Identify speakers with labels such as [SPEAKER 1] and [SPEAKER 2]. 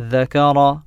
[SPEAKER 1] ذكر